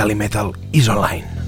Calimetal is online.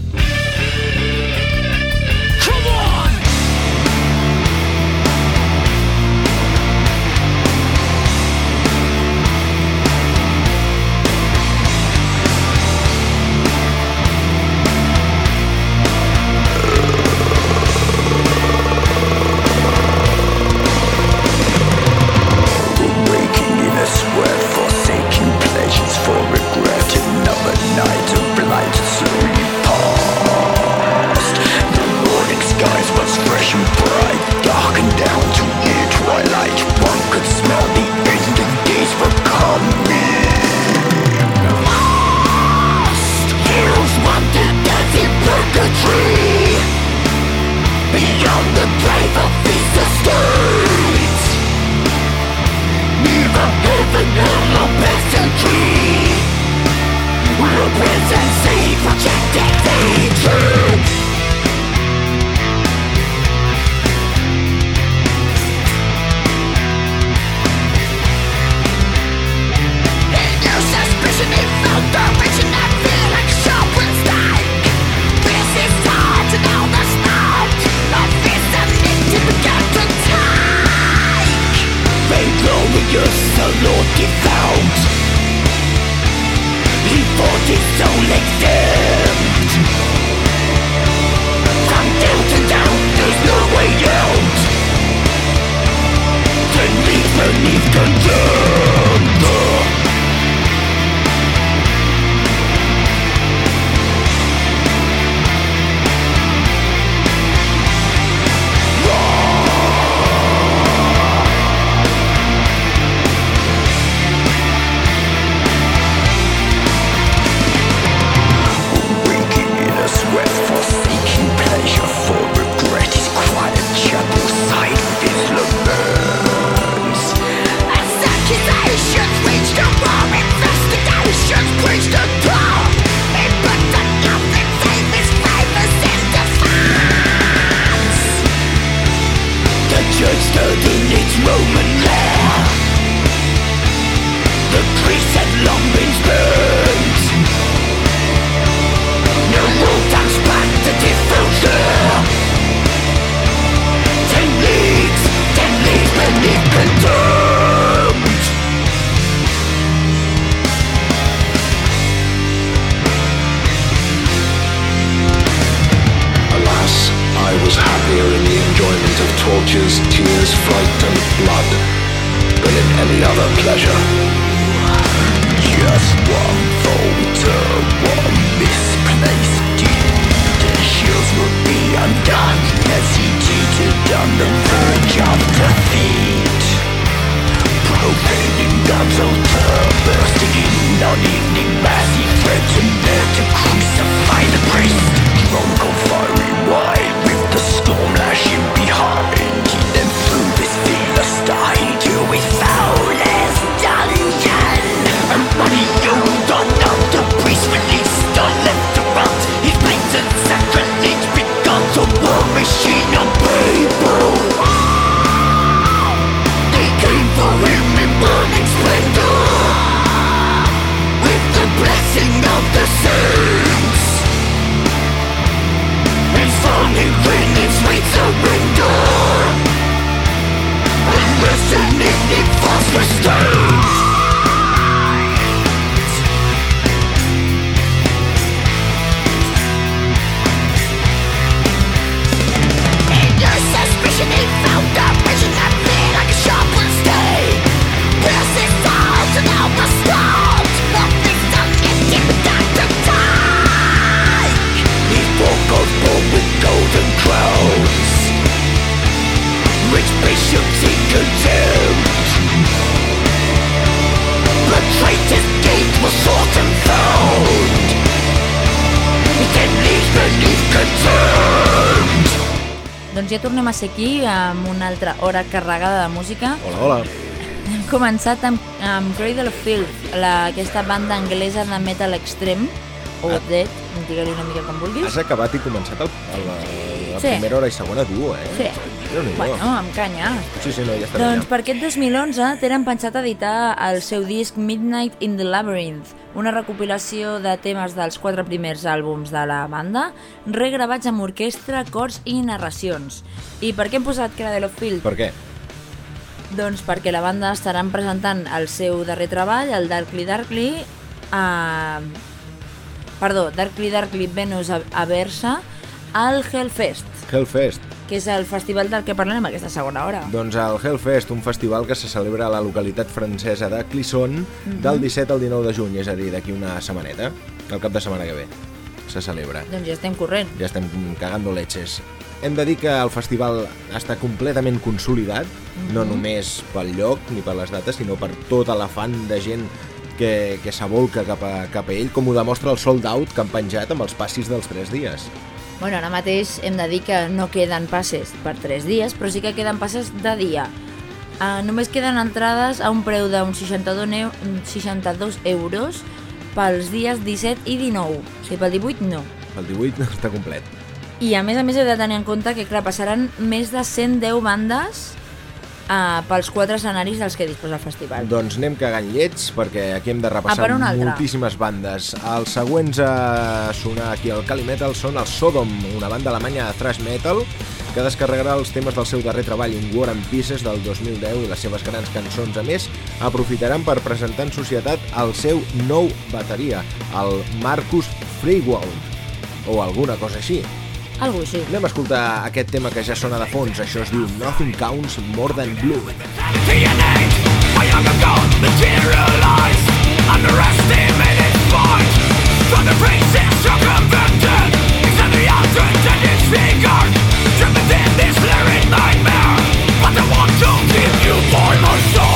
Ja tornem a ser aquí amb una altra hora carregada de música. Hola, hola. Hem començat amb, amb Cradle of Filth, la, aquesta banda anglesa de metal extrem, o ah. dead, digue-li una mica com vulguis. Has acabat i començat el, el, la sí. primera hora i segona duo, eh? Sí. Bueno, amb canya. Sí, sí, no, ja Doncs per aquest 2011 tenen pensat editar el seu disc Midnight in the Labyrinth, una recopilació de temes dels quatre primers àlbums de la banda, regravats amb orquestra, cors i narracions. I per què hem posat Cradle of Field? Per què? Doncs perquè la banda estaran presentant el seu darrer treball, el Darkly Darkly, a... perdó, Darkly Darkly Venus a, a Versa, al Hellfest, Hellfest. Que és el festival del que parlem aquesta segona hora. Doncs el Hellfest, un festival que se celebra a la localitat francesa de Clisson del 17 al 19 de juny, és a dir, d'aquí una setmaneta, el cap de setmana que ve. Se celebra. Doncs ja estem corrent. Ja estem cagando leches. Hem de dir que el festival està completament consolidat, no només pel lloc ni per les dates, sinó per tota la fan de gent que, que s'avolca cap, a, cap a ell, com ho demostra el sold out que han penjat amb els passis dels 3 dies. Bueno, ara mateix hem de dir que no queden passes per 3 dies, però sí que queden passes de dia. Uh, només queden entrades a un preu d'uns 62, neu- 62 euros pels dies 17 i 19. O sigui, pel 18 no. El 18 està complet. I a més a més heu de tenir en compte que, clar, passaran més de 110 bandes uh, pels quatre escenaris dels que disposa el festival. Doncs anem cagant llets perquè aquí hem de Ah, repassar altre. moltíssimes bandes. Els següents a sonar aquí al Calimetal són el Sodom, una banda alemanya de thrash metal que descarregarà els temes del seu darrer treball In War and Pieces del 2010 i les seves grans cançons. A més, aprofitaran per presentar en societat el seu nou bateria, el Marcus Freewald, o alguna cosa així. Algo així. Anem a escoltar aquest tema que ja sona de fons, això es diu Nothing Counts More Than Blue. DNA, my younger God materialized, underestimated point. From the circumvented, altered and disfigured, driven within this lyric nightmare. But I want to keep you by my side.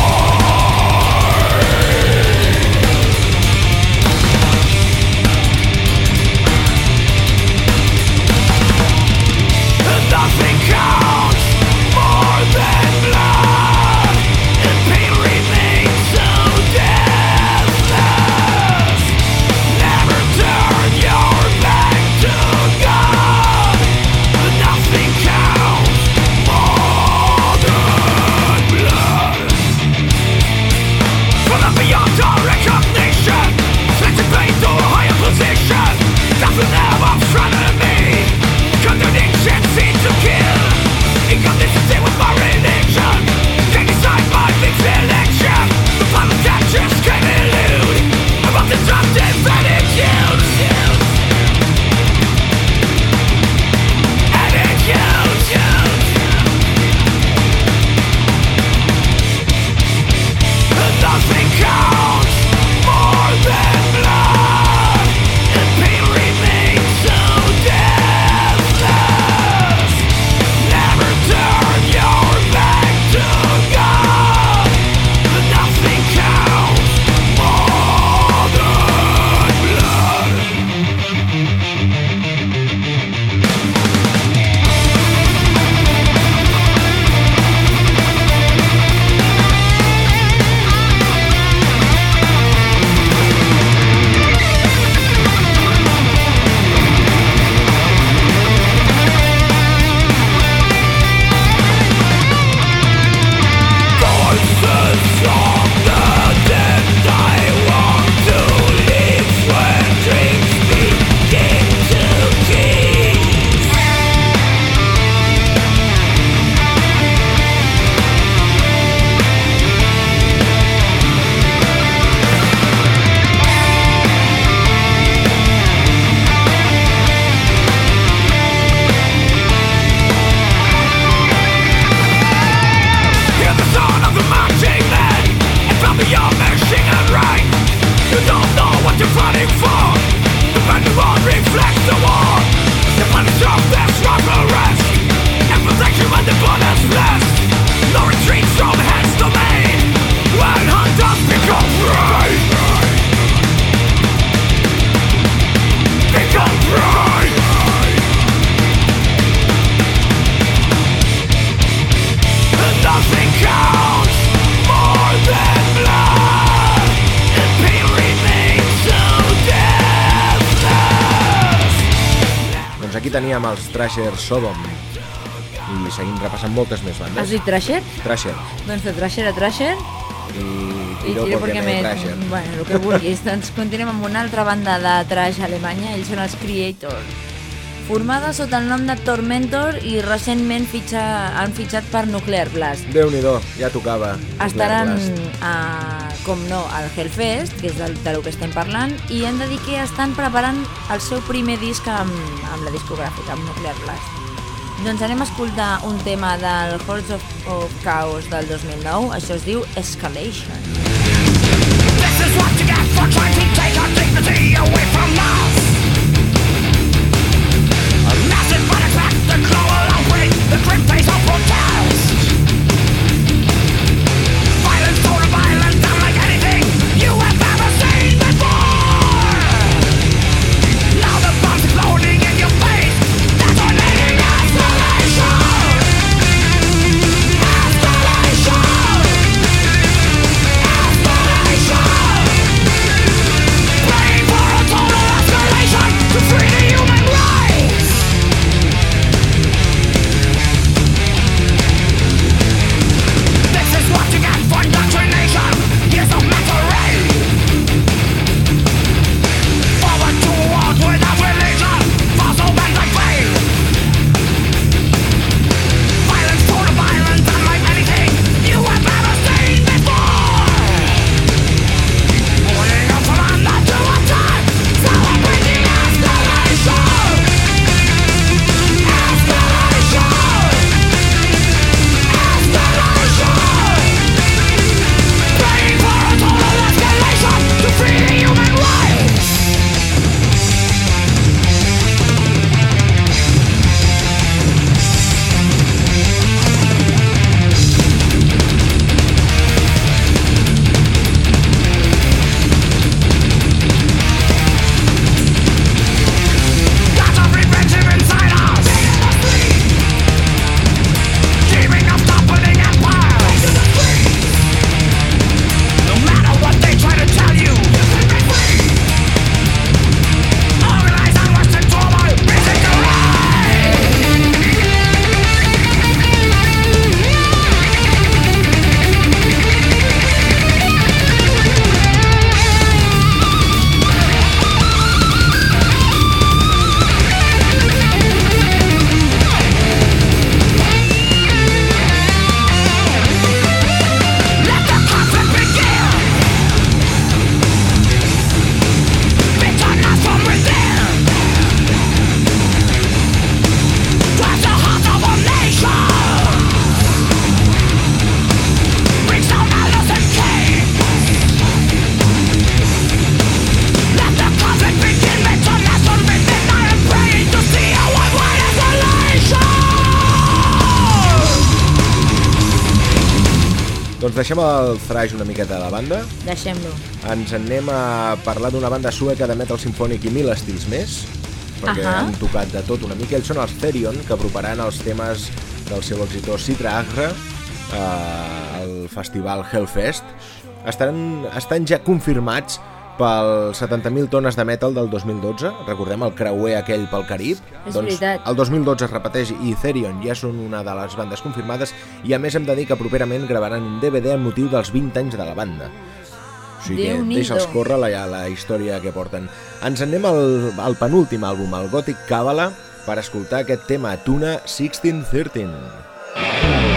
Thrasher Sodom. I seguim repassant moltes més Has bandes. dit Trasher? Thrasher. Doncs de Trasher a Trasher i I tiro tiro perquè perquè me trasher. Bueno, el que vulguis. doncs continuem amb una altra banda de trash alemanya, ells són els Creator. Formada sota el nom de Tormentor i recentment fitxa, han fitxat per Nuclear Blast. Déu-n'hi-do, ja tocava. Estaran, a, com no, al Hellfest, que és del, de lo que estem parlant, i han de dir que estan preparant el seu primer disc amb, amb la discogràfica, amb Nuclear Blast. Doncs anem a escoltar un tema del Hordes of, of Chaos del 2009, això es diu Escalation. This is what you for take our away from us. The the grim face of protest. Doncs deixem el thrash una miqueta de banda. Deixem-lo. Ens en anem a parlar d'una banda sueca de metal sinfònic i mil estils més, perquè Ahà. han tocat de tot una mica. Ells són els Therion, que aproparan els temes del seu exitós Citra Agra eh, al festival Hellfest. Estan, estan ja confirmats pels 70.000 tones de metal del 2012. Recordem el creuer aquell pel Carib. És doncs, veritat. El 2012 es repeteix i Therion ja són una de les bandes confirmades i a més hem de dir que properament gravaran un DVD amb motiu dels 20 anys de la banda. O sigui que deixa'ls córrer la, la història que porten. Ens en anem al, al penúltim àlbum, el Gothic Kabbalah, per escoltar aquest tema Tuna 1613.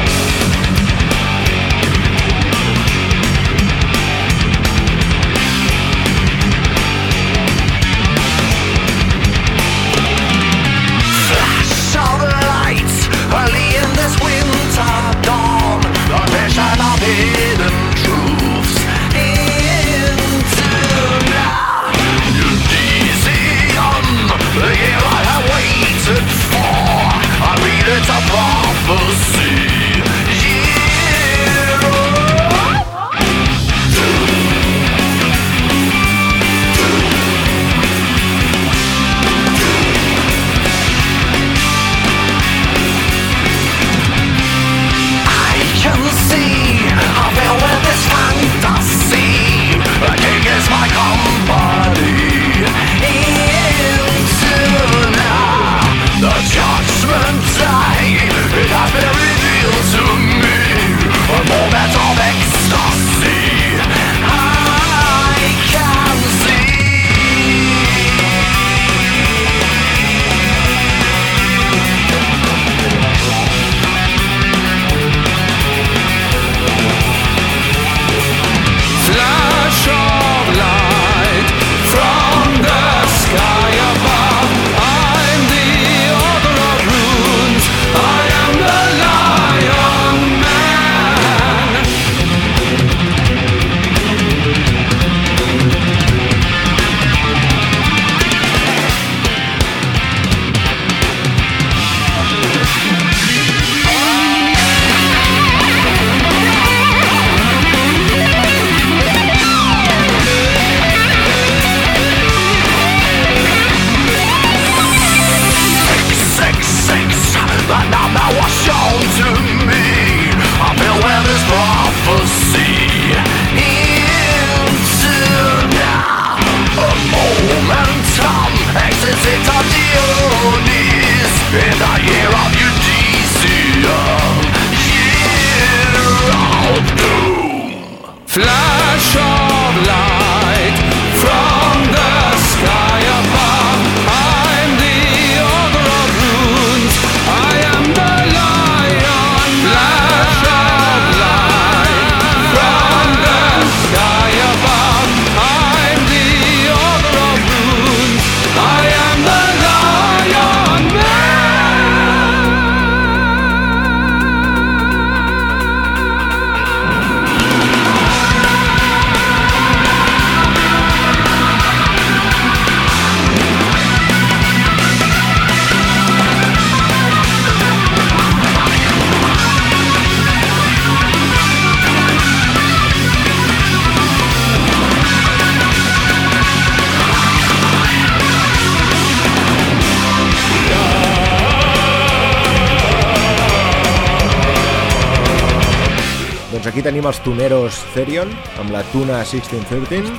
Aquí tenim els tuneros Therion, amb la Tuna 1613.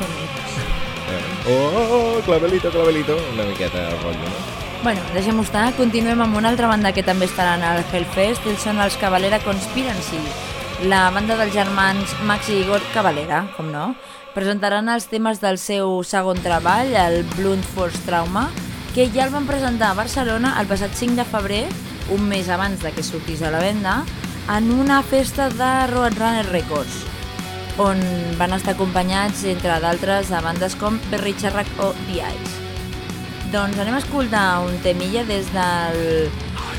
Oh, oh, oh, clavelito, clavelito. Una miqueta de rotllo, no? Bueno, deixem-ho estar. Continuem amb una altra banda que també estaran al Hellfest. Ells són els Cavalera Conspiracy, la banda dels germans Max i Igor Cavalera, com no. Presentaran els temes del seu segon treball, el Blunt Force Trauma, que ja el van presentar a Barcelona el passat 5 de febrer, un mes abans de que sortís a la venda, en una festa de Roadrunner Records on van estar acompanyats, entre d'altres, de bandes com Berry Charrac o The Eyes. Doncs anem a escoltar un temilla des del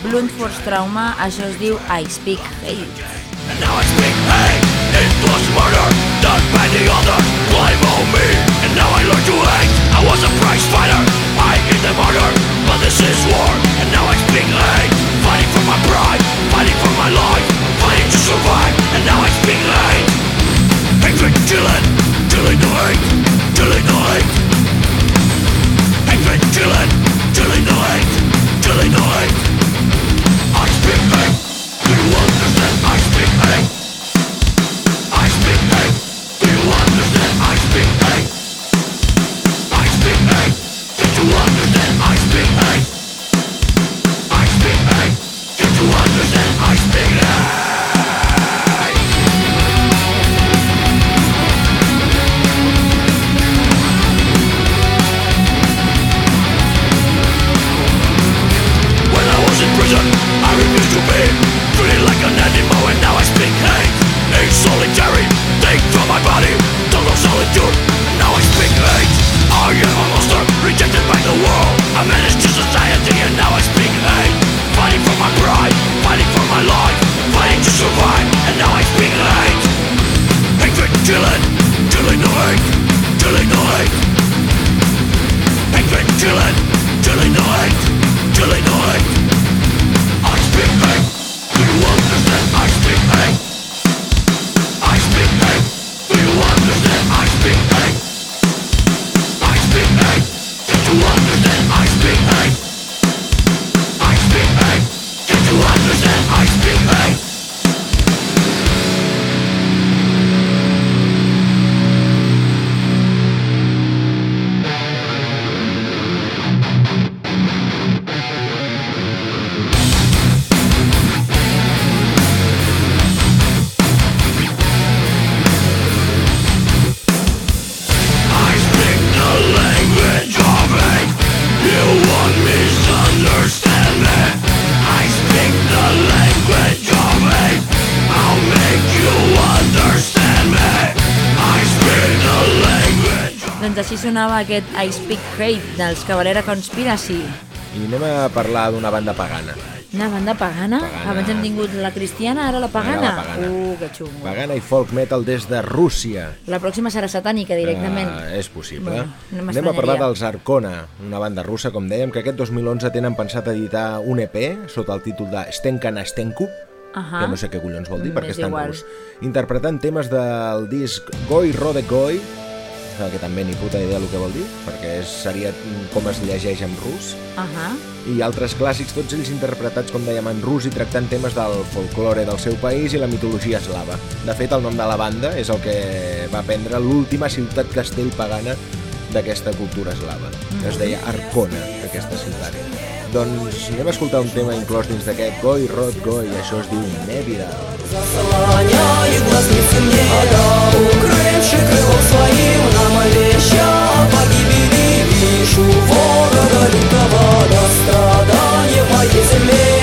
Blunt Force Trauma, això es diu I Speak Hate. And now I speak hate. It was murder done by the others. Blame on me. And now I learn to hate. I was a prize fighter. I hate the murder But this is war. And now I speak hate. Fighting for my pride. Fighting for my life to survive. And now I speak hate Hatred killing Killing the hate Killing the hate Hatred killing Killing the hate Killing the hate I speak hate Do you understand? I speak hate Sonava aquest I Speak Hate dels Cavalera Conspiracy. I anem a parlar d'una banda pagana. Una banda pagana? Pagana. Abans hem tingut la cristiana, ara la pagana? Ara la pagana. Uh, que xungo. Pagana i folk metal des de Rússia. La pròxima serà satànica directament. Uh, és possible. Bueno, no Anem a parlar dels Arcona, una banda russa, com dèiem, que aquest 2011 tenen pensat editar un EP sota el títol de Stenkana Stenku, Ahà. que no sé què collons vol dir Mm, perquè és igual. rus, interpretant temes del disc Goi Rode Goi, que també ni puta idea el que vol dir, perquè és, seria com es llegeix en rus, Ahà. i altres clàssics, tots ells interpretats, com dèiem, en rus i tractant temes del folklore del seu país i la mitologia eslava. De fet, el nom de la banda és el que va prendre l'última ciutat castell pagana d'aquesta cultura eslava. Es deia Arcona, aquesta ciutat. Doncs anem a escoltar un tema inclòs dins d'aquest Goi Rod Goi, això es diu Nebida. Заслоняет глазницы мне Да, укрывши крылом своим Şu vora da da strada E mai e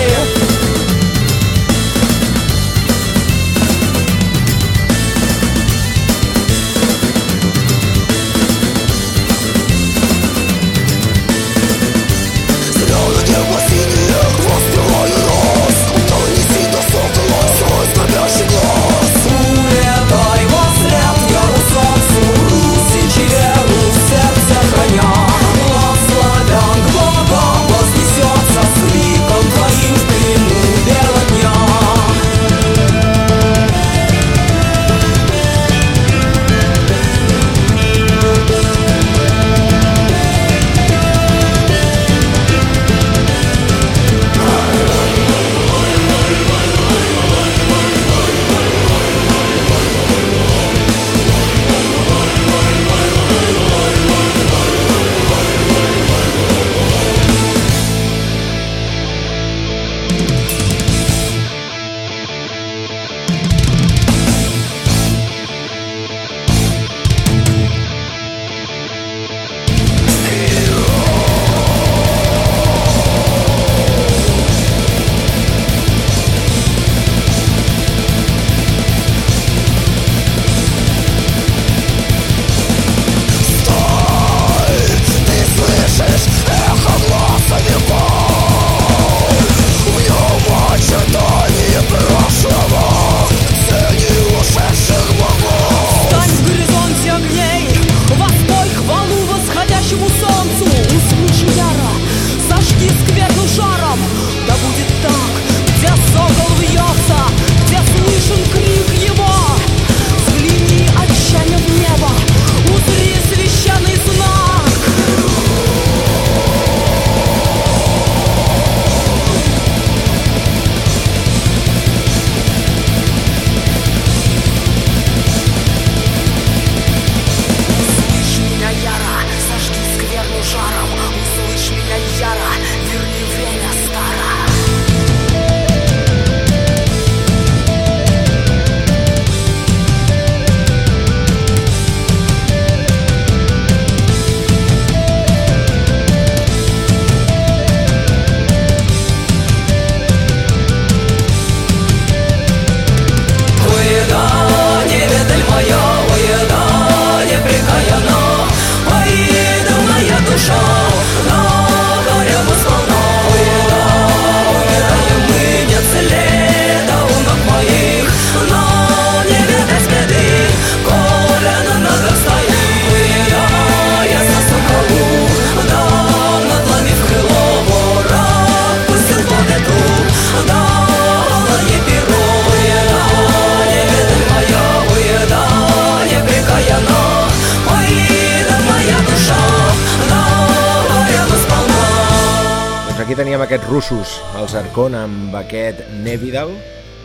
russos, els Arcon, amb aquest Nevidal.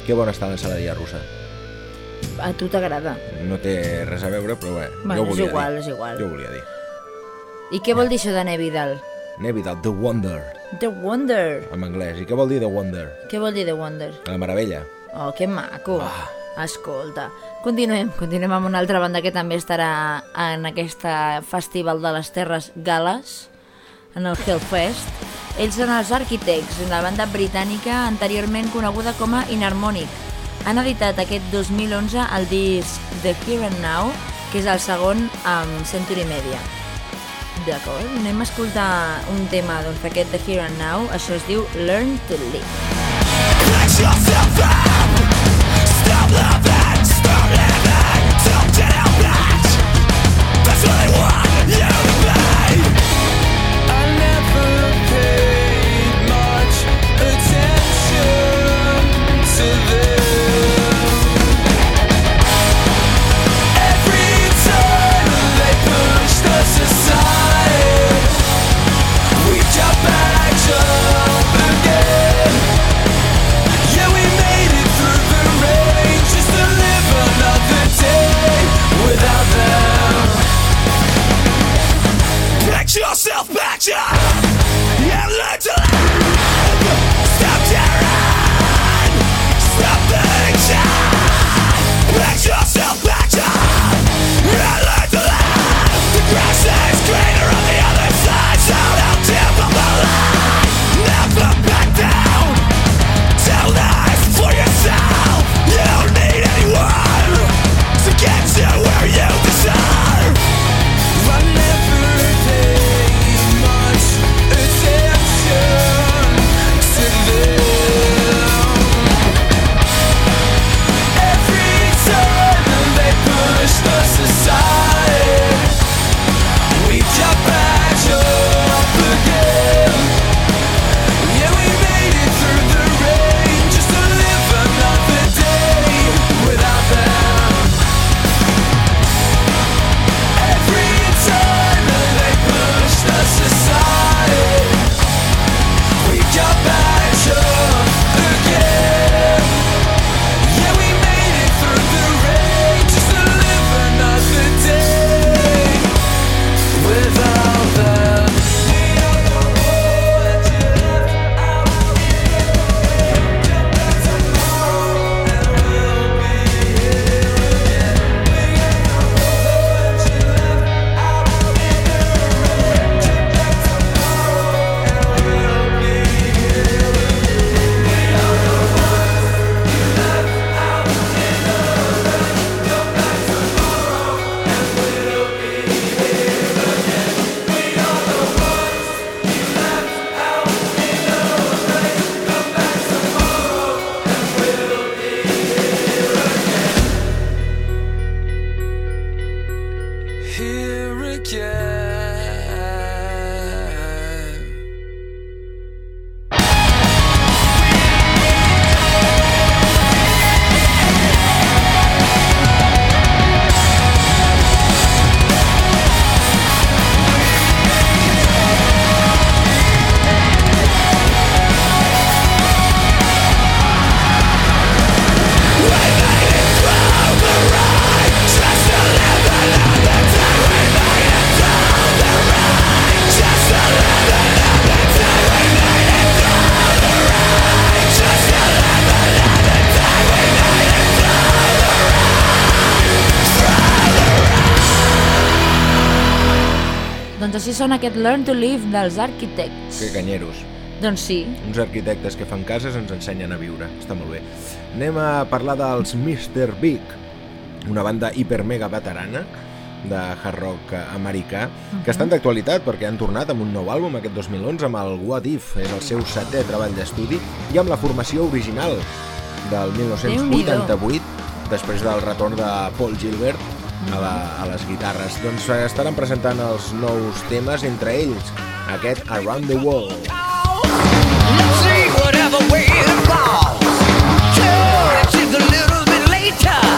Que bona està l'ensaladilla russa. A tu t'agrada. No té res a veure, però bé, Bueno, jo ho és volia igual, dir. és igual. Jo ho volia dir. I què vol dir això de Nevidal? Nevidal, The Wonder, The Wonder. en anglès. I què vol dir The Wonder? Què vol dir The Wonder? La meravella. Oh, que maco. Ah. Escolta, continuem, continuem amb una altra banda que també estarà en aquesta festival de les Terres Gales, en el Hellfest. Ells són els Architects, una banda britànica anteriorment coneguda com a Inharmonic. Han editat aquest 2011 el disc The Here and Now, que és el segon amb Century Media. D'acord, anem a escoltar un tema doncs, d'aquest The Here and Now, això es diu Learn to Live. I yourself Here again. Són aquest Learn to Live dels Architects. Que canyeros. Doncs sí, Uns arquitectes que fan cases ens ensenyen a viure. Està molt bé. Anem a parlar dels Mr. Big, una banda hipermega veterana de hard rock americà, que estan d'actualitat perquè han tornat amb un nou àlbum aquest 2011 amb el What If, és el seu setè treball d'estudi, i amb la formació original del 1988, després del retorn de Paul Gilbert a, la, a les guitarres. Doncs eh, estaran presentant els nous temes, entre ells aquest Around the World. Let's see whatever way it falls. Sure, a little bit later.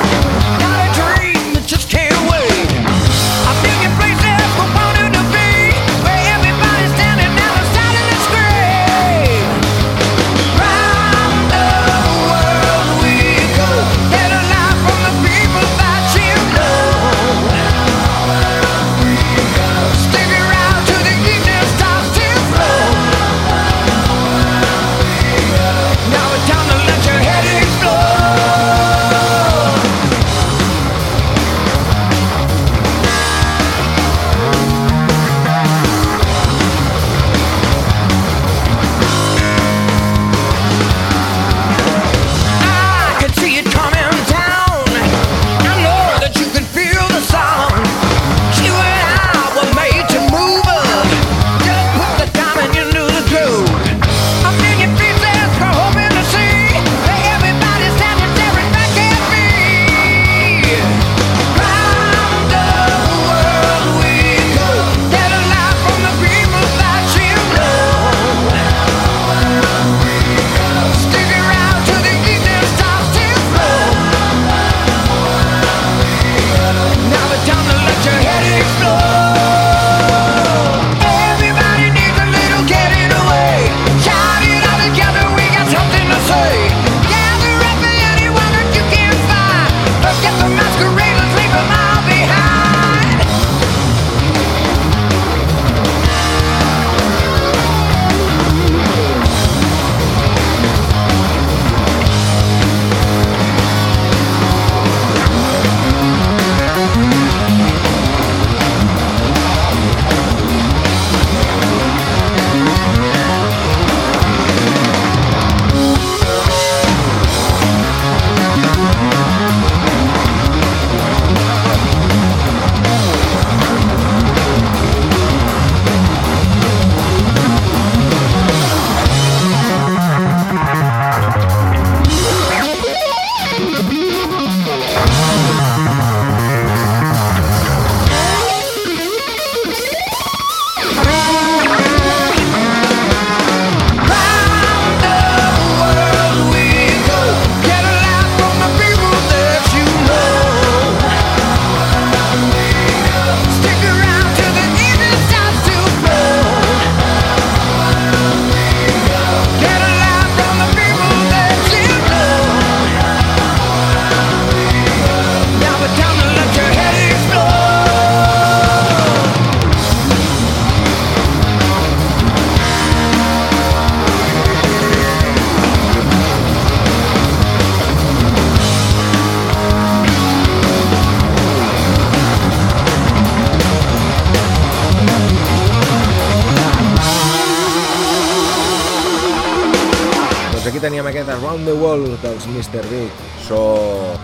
Mr. Big. So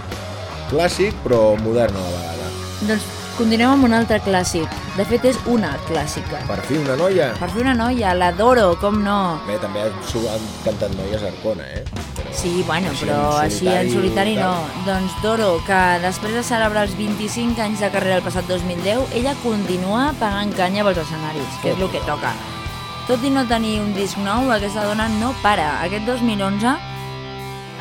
clàssic, però modern a la vegada. Doncs continuem amb un altre clàssic. De fet, és una clàssica. Per fi una noia. Per fer una noia, l'adoro, com no? Bé, també han cantat noies Arcona, eh? Però... Sí, bueno, Així però en així en solitari no. Doncs Doro, que després de celebrar els 25 anys de carrera el passat 2010, ella continua pagant canya pels escenaris, que és el que toca. Tot i no tenir un disc nou, aquesta dona no para. Aquest 2011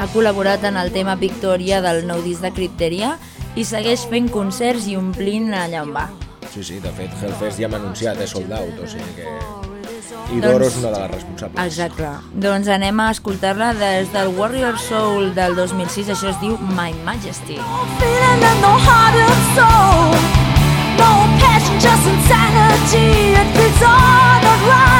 ha col·laborat en el tema Victoria del nou disc de Crypteria i segueix fent concerts i omplint allà on va. Sí, sí, de fet, Hellfest ja m'ha anunciat, és sold out, o sigui que... I Doncs- Doro és una de les responsables. Exacte. Doncs anem a escoltar-la des del Warrior Soul del 2006, això es diu My Majesty. no heart and soul. No passion, just insanity. It feels all not right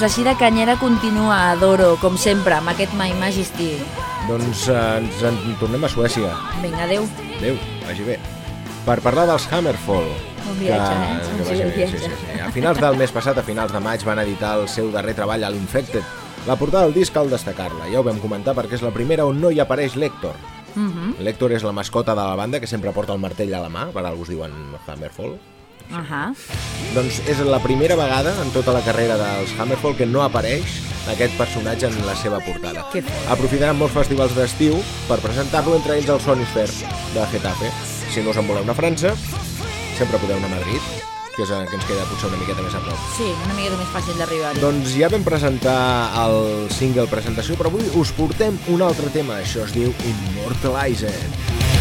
Doncs així de canyera continua Adoro, com sempre, amb aquest My Majesty. Doncs eh, ens en tornem a Suècia. Vinga, adeu. Adéu, vagi bé. Per parlar dels Hammerfall. Un viatge, eh? que, Un que vagi bé, sí, sí, sí. A finals del mes passat, a finals de maig, van editar el seu darrer treball a l'Infected. La portada del disc cal destacar-la, ja ho vam comentar perquè és la primera on no hi apareix l'Hector. Uh Mhm. -huh. L'Hector és la mascota de la banda que sempre porta el martell a la mà, per algú es diuen Hammerfall. Ahà. Doncs és la primera vegada en tota la carrera dels Hammerfall que no apareix aquest personatge en la seva portada. Que. Aprofitaran molts festivals d'estiu per presentar-lo, entre ells el Sonisphere de Getafe. Si no us en voleu anar a França, sempre podeu anar a Madrid, que és el que ens queda potser una miqueta més a prop. Sí, una miqueta més fàcil d'arribar-hi. Doncs ja vam presentar el single presentació, però avui us portem un altre tema. Això es diu Immortalized. Another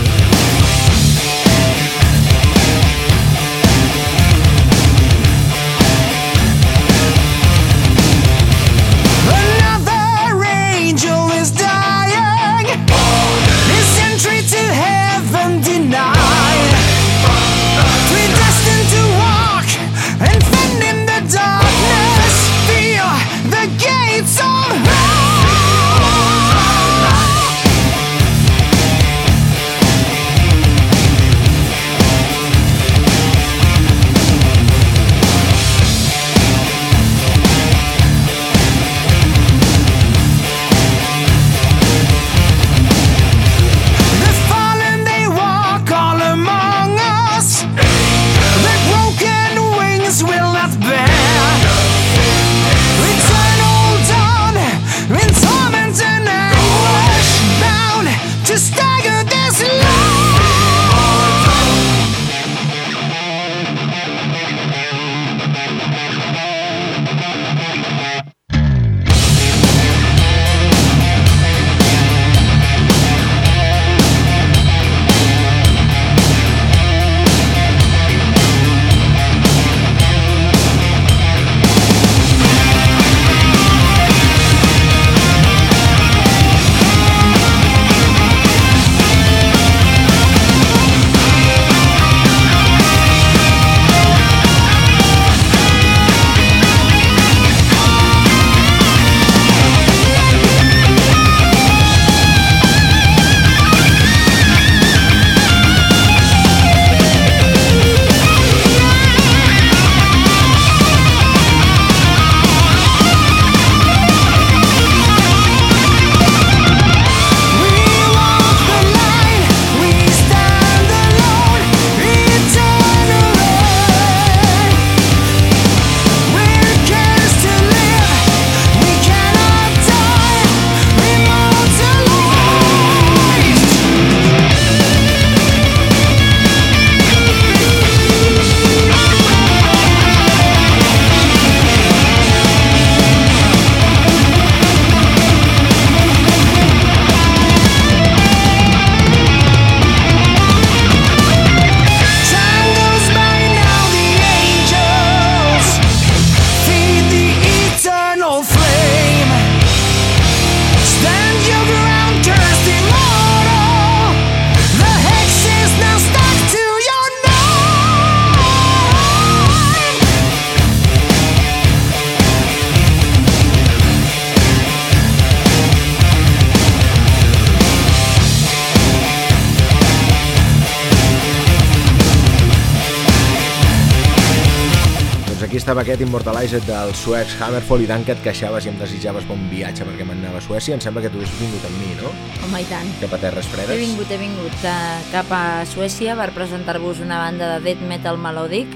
aquest Immortalized del suecs Hammerfall i tant que et queixaves i em desitjaves bon viatge perquè m'anava a Suècia. Em sembla que tu has vingut amb mi, no? Home, i tant. Cap a terres fredes. He vingut, he vingut eh, cap a Suècia per presentar-vos una banda de death metal melòdic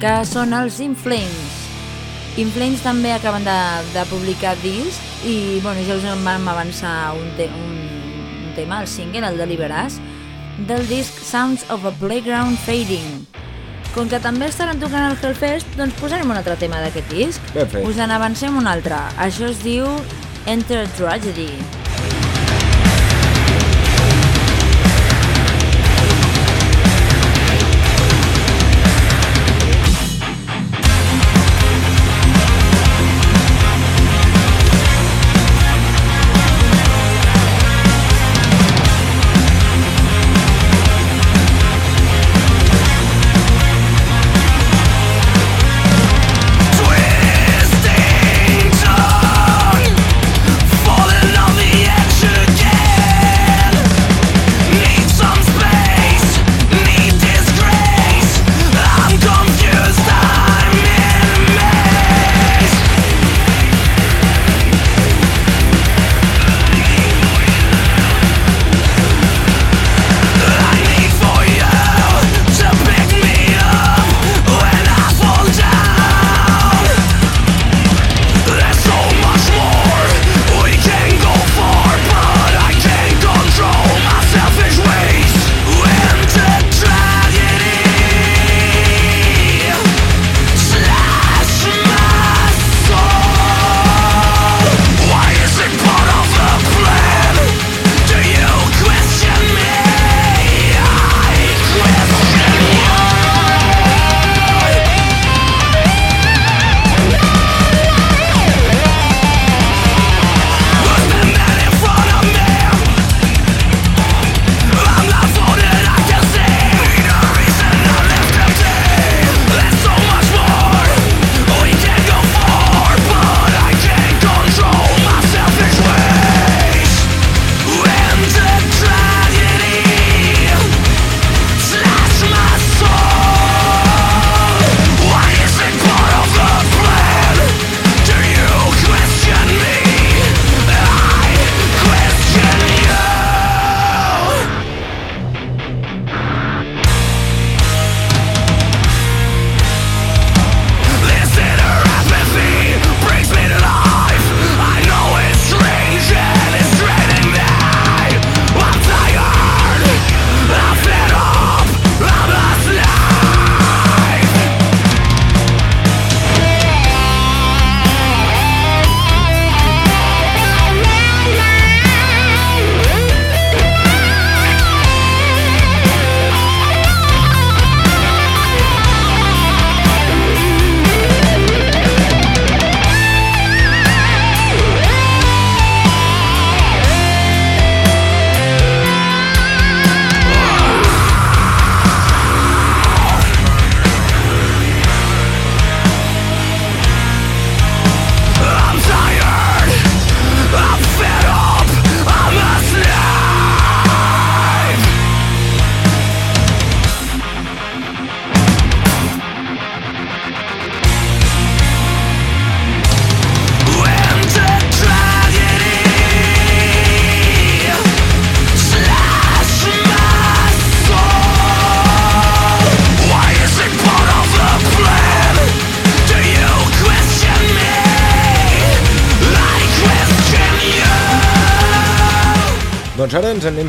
que són els In Flames. In Flames també acaben de, de publicar disc i bueno, ja us en vam avançar un, te un, un tema, el single, el de Liberàs, del disc Sounds of a Playground Fading. Com que també estaran tocant al Hellfest, doncs posarem un altre tema d'aquest disc. Us en avancem un altre. Això es diu Enter Tragedy.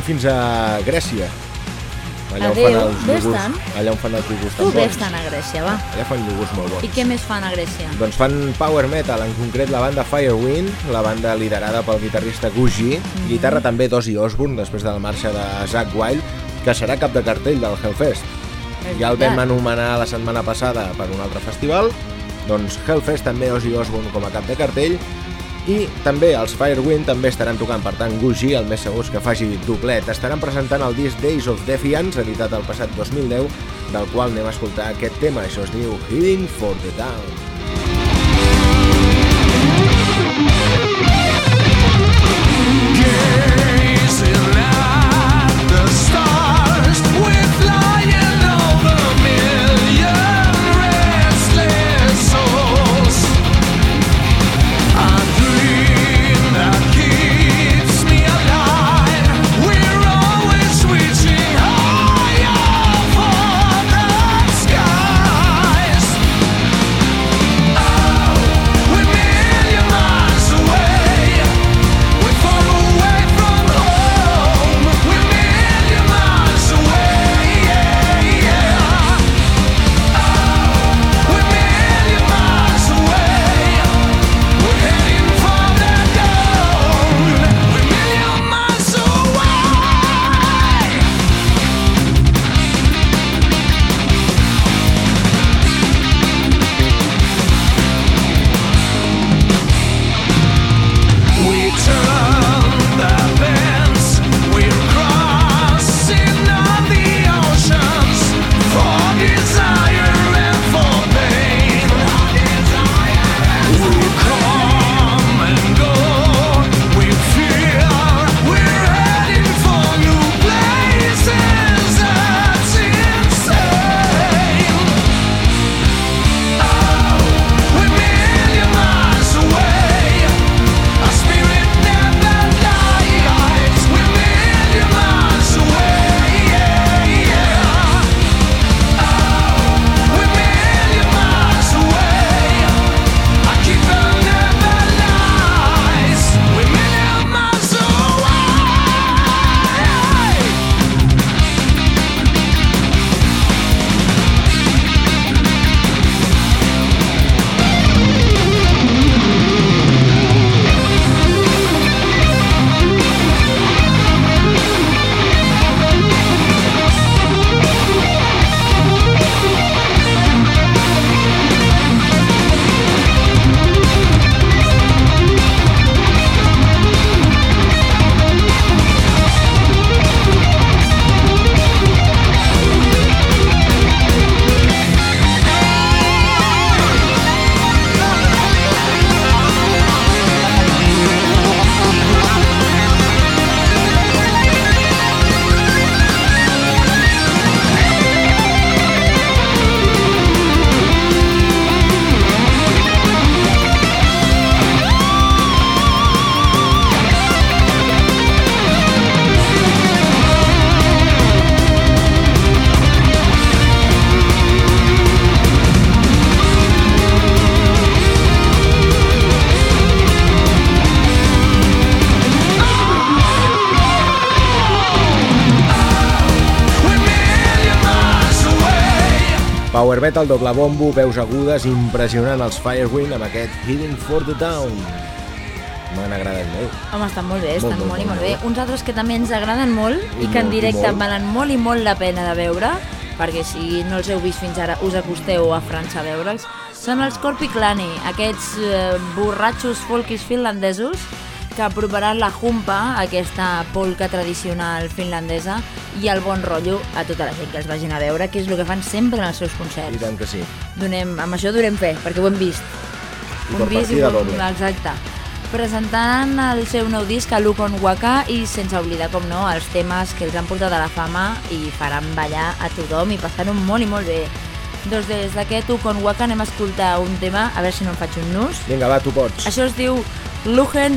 Fins a Grècia. Allà on Adéu, fan els ves iogurts, tant. allà on fan els iogurts Tu bons. tant a Grècia, va. Allà fan iogurts molt bons. I què més fan a Grècia? Doncs fan power metal, en concret la banda Firewind, la banda liderada pel guitarrista Guji, Mhm. guitarra també d'Ozzy Osbourne, després de la marxa de Zack Wild, que serà cap de cartell del Hellfest. És Ja el vam anomenar la setmana passada per un altre festival, doncs Hellfest també Ozzy Osbourne com a cap de cartell, i també els Firewind també estaran tocant, per tant Guji, el més segur que faci doblet. Estaran presentant el disc Days of Defiance, editat el passat 2010, del qual anem a escoltar aquest tema, això es diu Healing for the Down. Power metal, doble bombo, veus agudes, impressionant els Firewind amb aquest Hidden for the Town. M'han agradat molt. Home, estan molt bé, Molt, estan molt, molt, i molt molt bé. bé. Uns altres que també ens agraden molt I i que en molt, directe molt. valen molt i molt la pena de veure, perquè si no els heu vist fins ara us acosteu a França a veure'ls, són els Corpiclani, aquests eh, borratxos folkis finlandesos que aproparan la humpa, aquesta polca tradicional finlandesa, i el bon rotllo a tota la gent que els vagin a veure, que és el que fan sempre en els seus I concerts. tant que sí. Donem, amb això donem fe, perquè ho hem vist. I Ho hem vist partida ho hem-. Exacte. Presentant el seu nou disc a Lukon Waka i sense oblidar, com no, els temes que els han portat a la fama i faran ballar a tothom i passar-ho molt i molt bé. Doncs des d'aquest Ukon Waka anem a escoltar un tema, a veure si no em faig un nus. Vinga, va, tu pots. Això es diu Lugen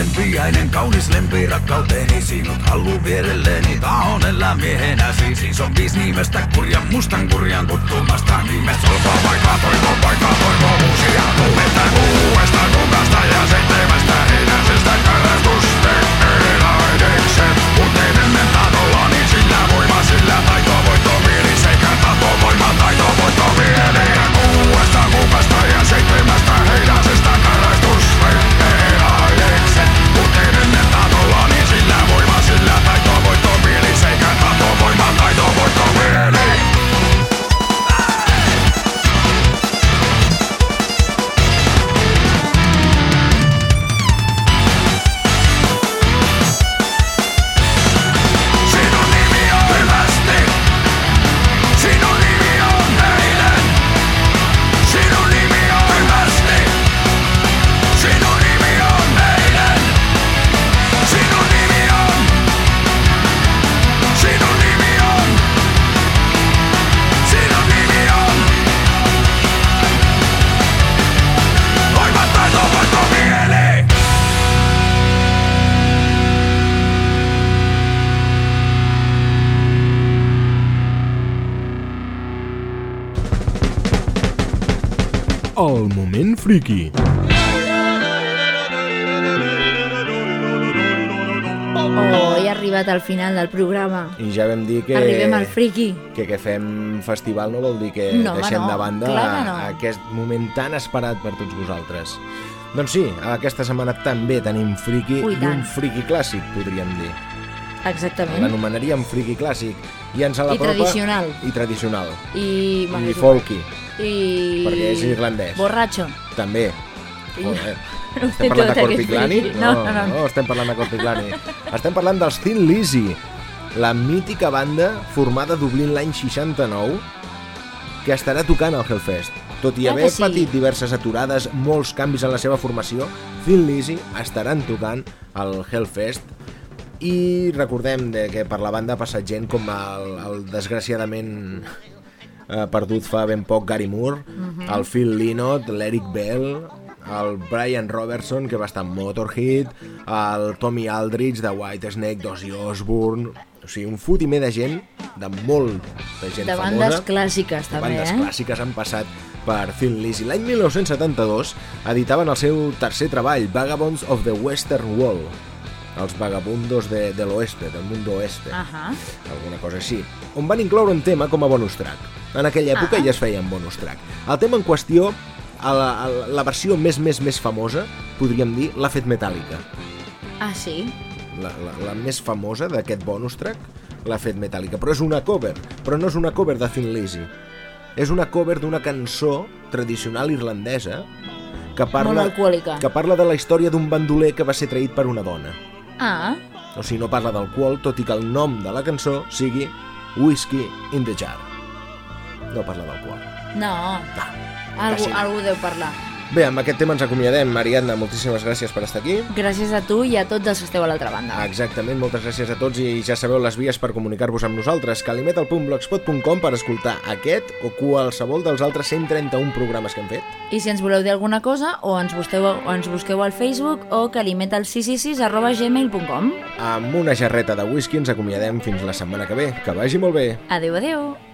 Lempi, lempiäinen, kaunis lempi rakkauteeni Sinut haluu vierelleeni. Tahonella miehenäsi Siis on viisi nimestä kurjan mustan kurjan kuttumasta Nimes olkoon vaikka toivo, vaikka toivo uusia Tunnetta kuudesta kukasta ja seitsemästä heinäisestä karastus tekee aideksen Uteinen mentatolla, niin sillä voima, sillä taito voitto mieli Sekä tahto voima, taito voitto mieli friki. Oh, he arribat al final del programa. I ja vam dir que... Arribem al friki. Que que fem festival no vol dir que No, deixem no. de banda no. aquest moment tan esperat per tots vosaltres. Doncs sí, aquesta setmana també tenim friki Ui, i un friki clàssic, podríem dir. Exactament. L'anomenaríem friki clàssic. I ens a la I propa... tradicional. I tradicional. I... I folky, I... perquè és irlandès. Borratxo. també. Joder. No Estem parlant de friki. No, No, no, no. estem parlant de Corpiclani. estem parlant dels Thin Lizzy, la mítica banda formada a Dublín l'any 69 que estarà tocant al Hellfest. Tot i Clar haver sí. patit diverses aturades, molts canvis en la seva formació, Thin Lizzy estaran tocant al Hellfest i recordem de que per la banda ha passat gent com el, el desgraciadament eh, perdut fa ben poc Gary Moore, Mhm. el Phil Lynott, l'Eric Bell, el Brian Robertson, que va estar en Motorhead, el Tommy Aldridge de White Snake, d'Ozzy Osbourne... O sigui, un fotimer de gent, de molt de gent De famosa. bandes clàssiques, de també, bandes eh? clàssiques han passat per Thin Lizzy. L'any 1972 editaven el seu tercer treball, Vagabonds of the Western Wall. Els vagabundos de, de l'oeste, del mundo oeste, Ahà. alguna cosa així, on van incloure un tema com a bonus track. En aquella època Ah. ja es feien bonus track. El tema en qüestió, a la, a la versió més, més, més famosa, podríem dir, l'ha fet Metallica. Ah, sí? La, la, la més famosa d'aquest bonus track l'ha fet Metallica, però és una cover, però no és una cover de Thin Lizzy. És una cover d'una cançó tradicional irlandesa que parla, que parla de la història d'un bandoler que va ser traït per una dona. Ah, O sigui, no parla d'alcohol, tot i que el nom de la cançó sigui Whiskey in the Jar. No parla d'alcohol. no. Algú, quasi no. algú deu parlar. Bé, amb aquest tema ens acomiadem. Ariadna, moltíssimes gràcies per estar aquí. Gràcies a tu i a tots els que esteu a l'altra banda. Exactament, moltes gràcies a tots i ja sabeu les vies per comunicar-vos amb nosaltres. calimetal.blogspot.com per escoltar aquest o qualsevol dels altres 131 programes que hem fet. I si ens voleu dir alguna cosa, o ens busqueu, o ens busqueu al Facebook o calimetal666 arroba gmail.com. Amb una jarreta de whisky ens acomiadem fins la setmana que ve. Que vagi molt bé. Adeu, adeu.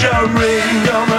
Push a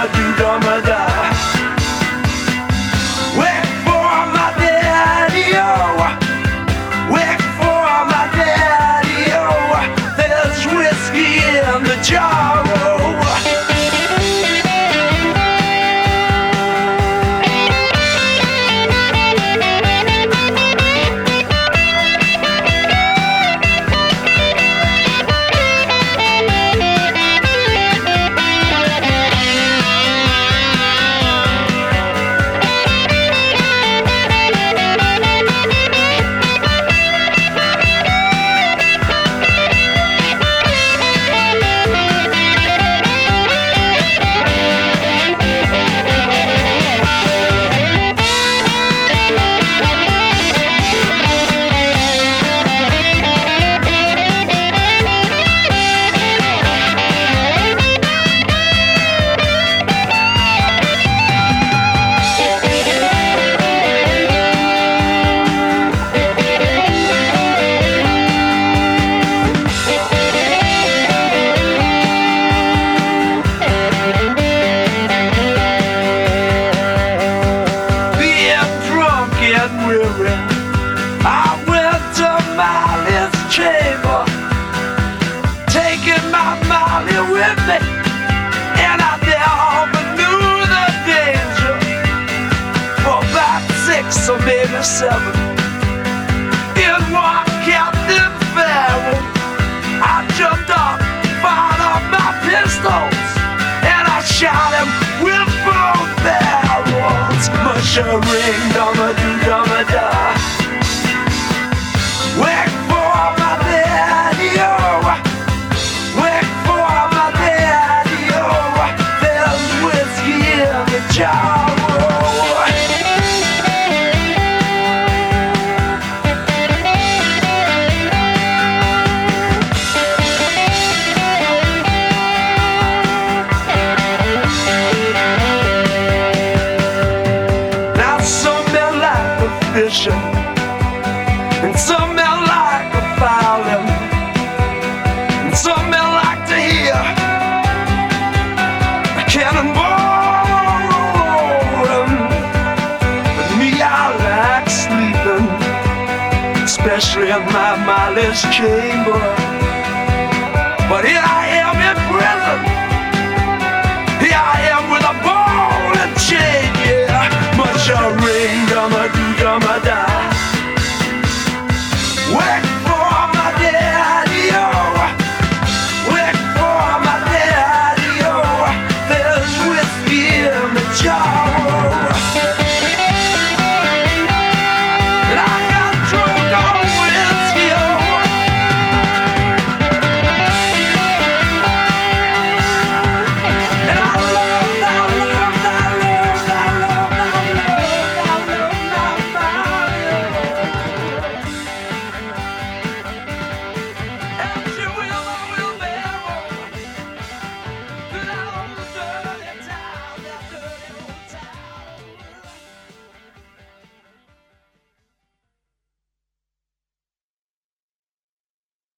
ring. Mindless chamber. But here I am in prison. Here I am with a ball and chain, yeah. Much a ring, dumma do, dumma die. Where